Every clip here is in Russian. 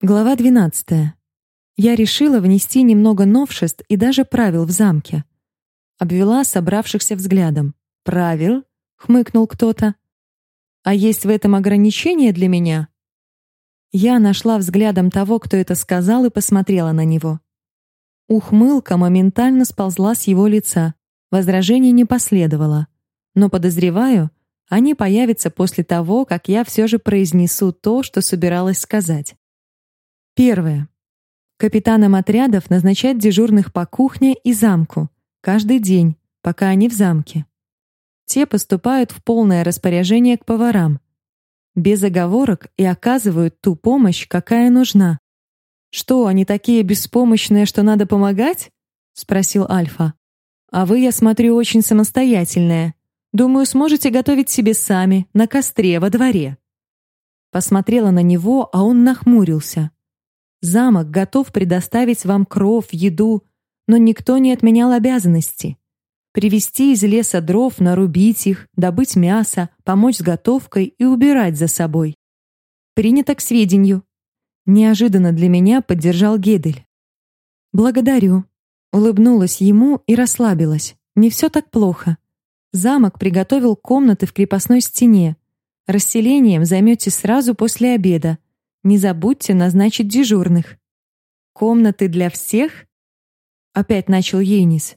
Глава 12. Я решила внести немного новшеств и даже правил в замке. Обвела собравшихся взглядом. «Правил?» — хмыкнул кто-то. «А есть в этом ограничение для меня?» Я нашла взглядом того, кто это сказал, и посмотрела на него. Ухмылка моментально сползла с его лица. Возражений не последовало. Но, подозреваю, они появятся после того, как я все же произнесу то, что собиралась сказать. Первое. Капитанам отрядов назначать дежурных по кухне и замку каждый день, пока они в замке. Те поступают в полное распоряжение к поварам, без оговорок и оказывают ту помощь, какая нужна. Что, они такие беспомощные, что надо помогать? спросил Альфа. А вы, я смотрю, очень самостоятельная. Думаю, сможете готовить себе сами на костре во дворе. Посмотрела на него, а он нахмурился. Замок готов предоставить вам кров, еду, но никто не отменял обязанности. Привезти из леса дров, нарубить их, добыть мясо, помочь с готовкой и убирать за собой. Принято к сведению. Неожиданно для меня поддержал Гедель. Благодарю. Улыбнулась ему и расслабилась. Не все так плохо. Замок приготовил комнаты в крепостной стене. Расселением займетесь сразу после обеда. Не забудьте назначить дежурных. Комнаты для всех? Опять начал Ейнис.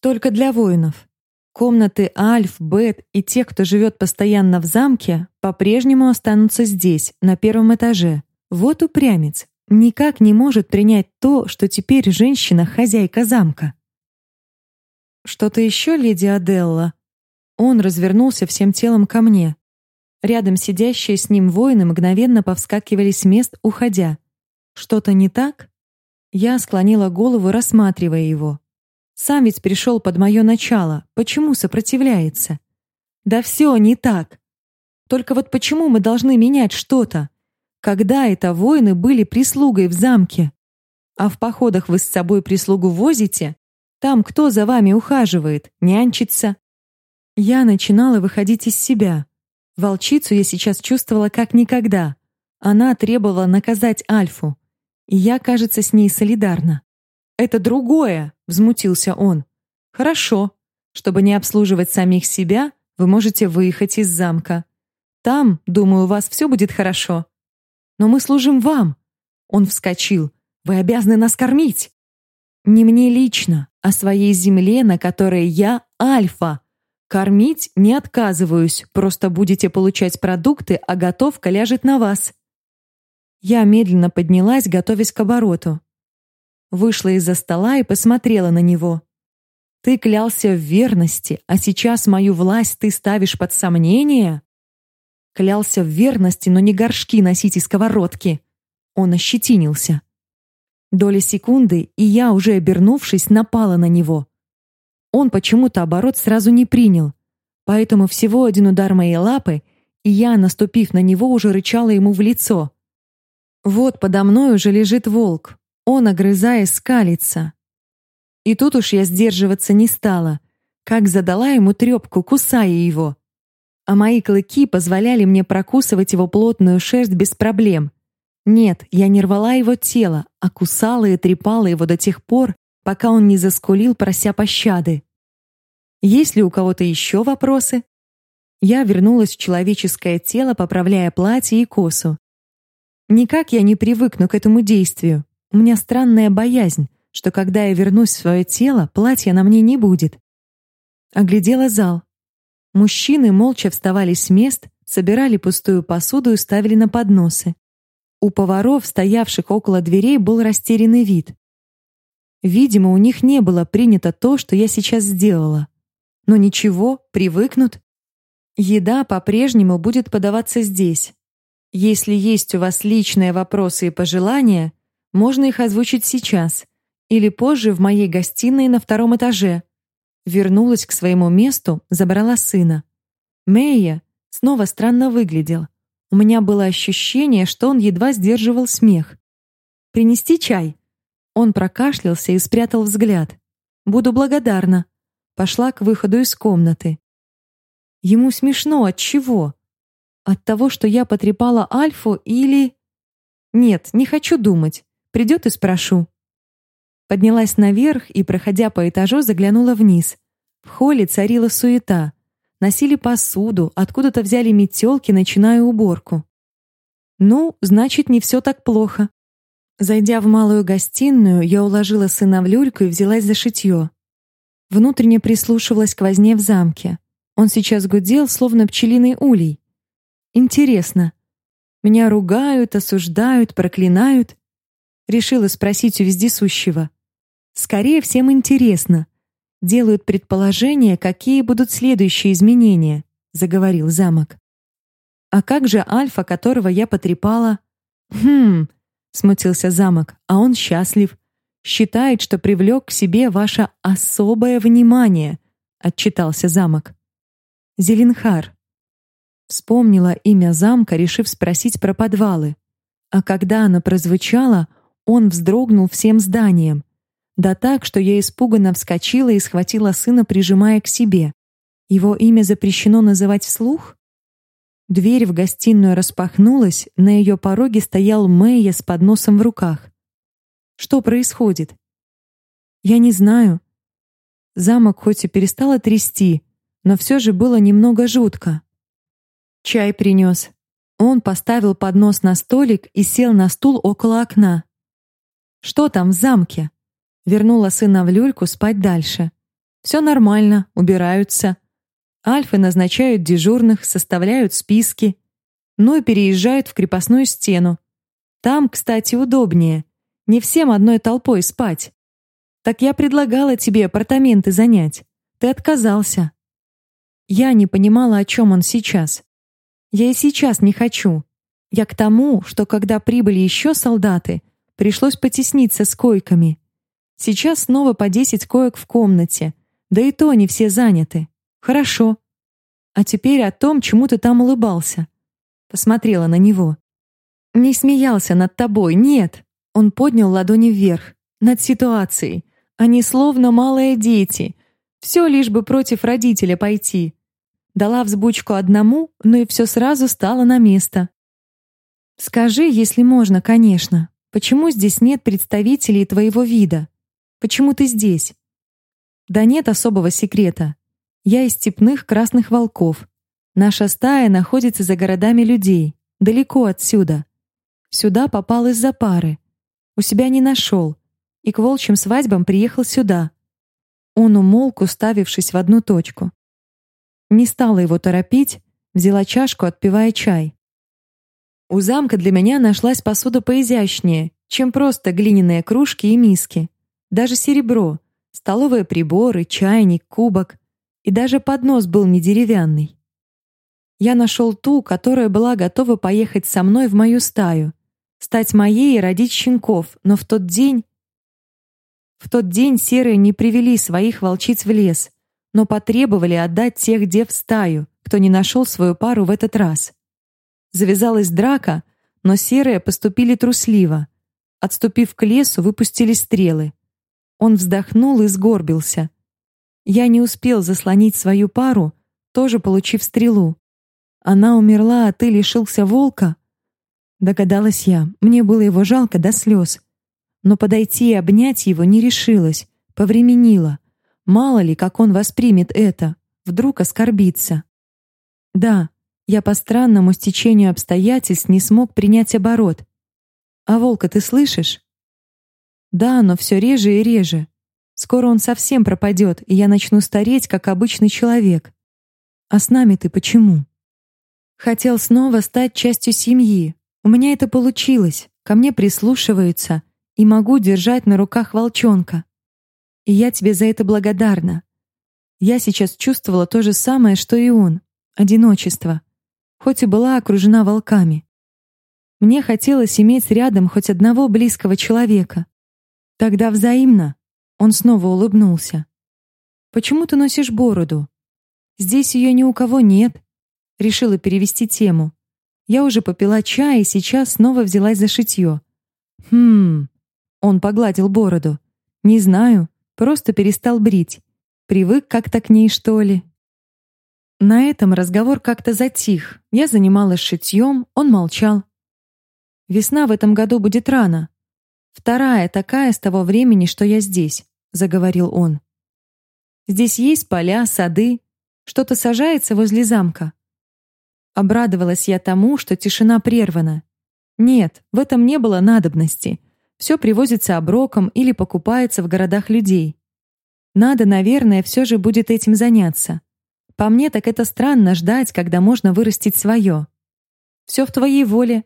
Только для воинов. Комнаты Альф, Бет и тех, кто живет постоянно в замке, по-прежнему останутся здесь, на первом этаже. Вот упрямец. Никак не может принять то, что теперь женщина хозяйка замка. Что-то еще, леди Аделла? Он развернулся всем телом ко мне. Рядом сидящие с ним воины мгновенно повскакивали с мест, уходя. Что-то не так? Я склонила голову, рассматривая его. Сам ведь пришел под мое начало. Почему сопротивляется? Да все не так. Только вот почему мы должны менять что-то? Когда это воины были прислугой в замке? А в походах вы с собой прислугу возите? Там кто за вами ухаживает, нянчится? Я начинала выходить из себя. Волчицу я сейчас чувствовала как никогда. Она требовала наказать Альфу. И я, кажется, с ней солидарна. «Это другое!» — взмутился он. «Хорошо. Чтобы не обслуживать самих себя, вы можете выехать из замка. Там, думаю, у вас все будет хорошо. Но мы служим вам!» Он вскочил. «Вы обязаны нас кормить!» «Не мне лично, а своей земле, на которой я Альфа!» Кормить не отказываюсь, просто будете получать продукты, а готовка ляжет на вас. Я медленно поднялась, готовясь к обороту. Вышла из-за стола и посмотрела на него. Ты клялся в верности, а сейчас мою власть ты ставишь под сомнение? Клялся в верности, но не горшки носить и сковородки. Он ощетинился. Доля секунды, и я, уже обернувшись, напала на него. Он почему-то оборот сразу не принял. Поэтому всего один удар моей лапы, и я, наступив на него, уже рычала ему в лицо. Вот подо мной уже лежит волк. Он, огрызаясь, скалится. И тут уж я сдерживаться не стала, как задала ему трепку, кусая его. А мои клыки позволяли мне прокусывать его плотную шерсть без проблем. Нет, я не рвала его тело, а кусала и трепала его до тех пор, пока он не заскулил, прося пощады. Есть ли у кого-то еще вопросы? Я вернулась в человеческое тело, поправляя платье и косу. Никак я не привыкну к этому действию. У меня странная боязнь, что когда я вернусь в свое тело, платья на мне не будет. Оглядела зал. Мужчины молча вставали с мест, собирали пустую посуду и ставили на подносы. У поваров, стоявших около дверей, был растерянный вид. Видимо, у них не было принято то, что я сейчас сделала. Но ничего, привыкнут. Еда по-прежнему будет подаваться здесь. Если есть у вас личные вопросы и пожелания, можно их озвучить сейчас или позже в моей гостиной на втором этаже. Вернулась к своему месту, забрала сына. Мэйя снова странно выглядел. У меня было ощущение, что он едва сдерживал смех. Принести чай? Он прокашлялся и спрятал взгляд. Буду благодарна. Пошла к выходу из комнаты. Ему смешно от чего? От того, что я потрепала Альфу или Нет, не хочу думать. Придет и спрошу. Поднялась наверх и, проходя по этажу, заглянула вниз. В холле царила суета. Носили посуду, откуда-то взяли метелки, начиная уборку. Ну, значит, не все так плохо. Зайдя в малую гостиную, я уложила сына в люльку и взялась за шитье. Внутренне прислушивалась к возне в замке. Он сейчас гудел, словно пчелиный улей. Интересно. Меня ругают, осуждают, проклинают. Решила спросить у вездесущего. Скорее всем интересно. Делают предположения, какие будут следующие изменения, заговорил замок. А как же Альфа, которого я потрепала? Хм, смутился замок. А он счастлив, считает, что привлек к себе ваше особое внимание, отчитался замок. Зеленхар. Вспомнила имя замка, решив спросить про подвалы. А когда оно прозвучало, он вздрогнул всем зданием. Да так, что я испуганно вскочила и схватила сына, прижимая к себе. Его имя запрещено называть вслух? Дверь в гостиную распахнулась, на ее пороге стоял Мэйя с подносом в руках. Что происходит? Я не знаю. Замок хоть и перестало трясти, но все же было немного жутко. Чай принес. Он поставил поднос на столик и сел на стул около окна. Что там в замке? Вернула сына в люльку спать дальше. Все нормально, убираются. Альфы назначают дежурных, составляют списки. Ну и переезжают в крепостную стену. Там, кстати, удобнее. Не всем одной толпой спать. Так я предлагала тебе апартаменты занять. Ты отказался. Я не понимала, о чем он сейчас. Я и сейчас не хочу. Я к тому, что когда прибыли еще солдаты, пришлось потесниться с койками. Сейчас снова по десять коек в комнате, да и то не все заняты. Хорошо. А теперь о том, чему ты там улыбался. Посмотрела на него. Не смеялся над тобой, нет. Он поднял ладони вверх, над ситуацией. Они словно малые дети. Все лишь бы против родителя пойти. Дала взбучку одному, но и все сразу стало на место. Скажи, если можно, конечно, почему здесь нет представителей твоего вида? Почему ты здесь? Да нет особого секрета. Я из степных красных волков. Наша стая находится за городами людей, далеко отсюда. Сюда попал из-за пары. У себя не нашел. И к волчьим свадьбам приехал сюда. Он умолк, уставившись в одну точку. Не стала его торопить, взяла чашку, отпивая чай. У замка для меня нашлась посуда поизящнее, чем просто глиняные кружки и миски даже серебро, столовые приборы, чайник, кубок и даже поднос был не деревянный. Я нашел ту, которая была готова поехать со мной в мою стаю, стать моей и родить щенков, но в тот день в тот день серые не привели своих волчиц в лес, но потребовали отдать тех дев в стаю, кто не нашел свою пару в этот раз. Завязалась драка, но серые поступили трусливо. Отступив к лесу, выпустили стрелы. Он вздохнул и сгорбился. Я не успел заслонить свою пару, тоже получив стрелу. Она умерла, а ты лишился волка? Догадалась я. Мне было его жалко до слез. Но подойти и обнять его не решилась, повременила. Мало ли, как он воспримет это, вдруг оскорбится. Да, я по странному стечению обстоятельств не смог принять оборот. А волка ты слышишь? Да, но все реже и реже. Скоро он совсем пропадет, и я начну стареть, как обычный человек. А с нами ты почему? Хотел снова стать частью семьи. У меня это получилось. Ко мне прислушиваются, и могу держать на руках волчонка. И я тебе за это благодарна. Я сейчас чувствовала то же самое, что и он одиночество, хоть и была окружена волками. Мне хотелось иметь рядом хоть одного близкого человека. Тогда взаимно. Он снова улыбнулся. Почему ты носишь бороду? Здесь ее ни у кого нет. Решила перевести тему. Я уже попила чай и сейчас снова взялась за шитье. Хм. Он погладил бороду. Не знаю, просто перестал брить. Привык как-то к ней, что ли? На этом разговор как-то затих. Я занималась шитьем, он молчал. Весна в этом году будет рано. Вторая такая с того времени, что я здесь, заговорил он. Здесь есть поля, сады, что-то сажается возле замка. Обрадовалась я тому, что тишина прервана. Нет, в этом не было надобности. Все привозится оброком или покупается в городах людей. Надо, наверное, все же будет этим заняться. По мне, так это странно ждать, когда можно вырастить свое. Все в твоей воле.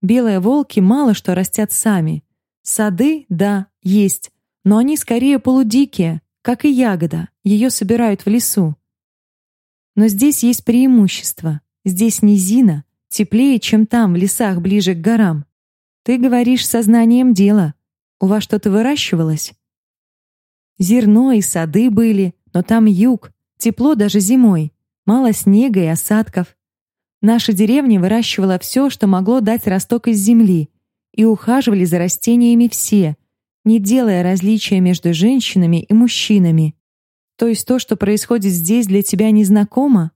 Белые волки мало что растят сами. Сады, да, есть, но они скорее полудикие, как и ягода. Ее собирают в лесу. Но здесь есть преимущество. Здесь низина, теплее, чем там, в лесах ближе к горам. Ты говоришь сознанием дела. У вас что-то выращивалось? Зерно и сады были, но там юг, тепло даже зимой, мало снега и осадков. Наша деревня выращивала все, что могло дать росток из земли, и ухаживали за растениями все, не делая различия между женщинами и мужчинами. То есть то, что происходит здесь, для тебя незнакомо?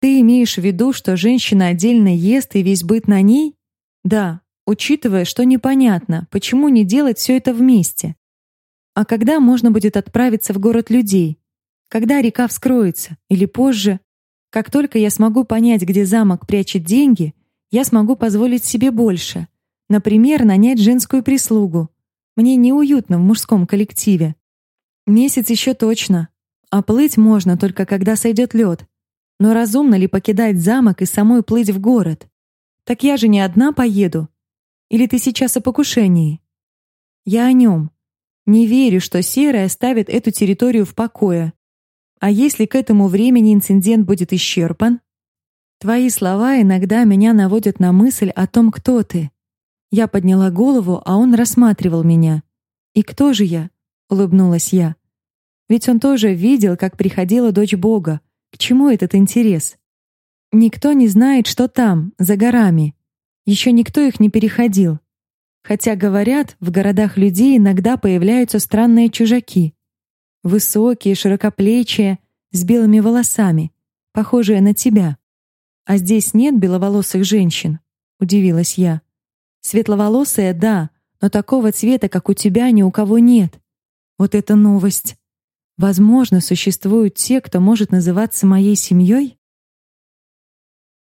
Ты имеешь в виду, что женщина отдельно ест и весь быт на ней? Да, учитывая, что непонятно, почему не делать все это вместе. А когда можно будет отправиться в город людей? Когда река вскроется? Или позже? Как только я смогу понять, где замок прячет деньги, я смогу позволить себе больше. Например, нанять женскую прислугу. Мне неуютно в мужском коллективе. Месяц еще точно. А плыть можно только когда сойдет лед. Но разумно ли покидать замок и самой плыть в город? Так я же не одна поеду. Или ты сейчас о покушении? Я о нем. Не верю, что Серый оставит эту территорию в покое. А если к этому времени инцидент будет исчерпан? Твои слова иногда меня наводят на мысль о том, кто ты. Я подняла голову, а он рассматривал меня. И кто же я? улыбнулась я. Ведь он тоже видел, как приходила дочь Бога. К чему этот интерес? Никто не знает, что там, за горами. Еще никто их не переходил. Хотя говорят, в городах людей иногда появляются странные чужаки. Высокие, широкоплечие, с белыми волосами, похожие на тебя. А здесь нет беловолосых женщин, удивилась я. Светловолосые, да, но такого цвета, как у тебя, ни у кого нет. Вот это новость. Возможно, существуют те, кто может называться моей семьей?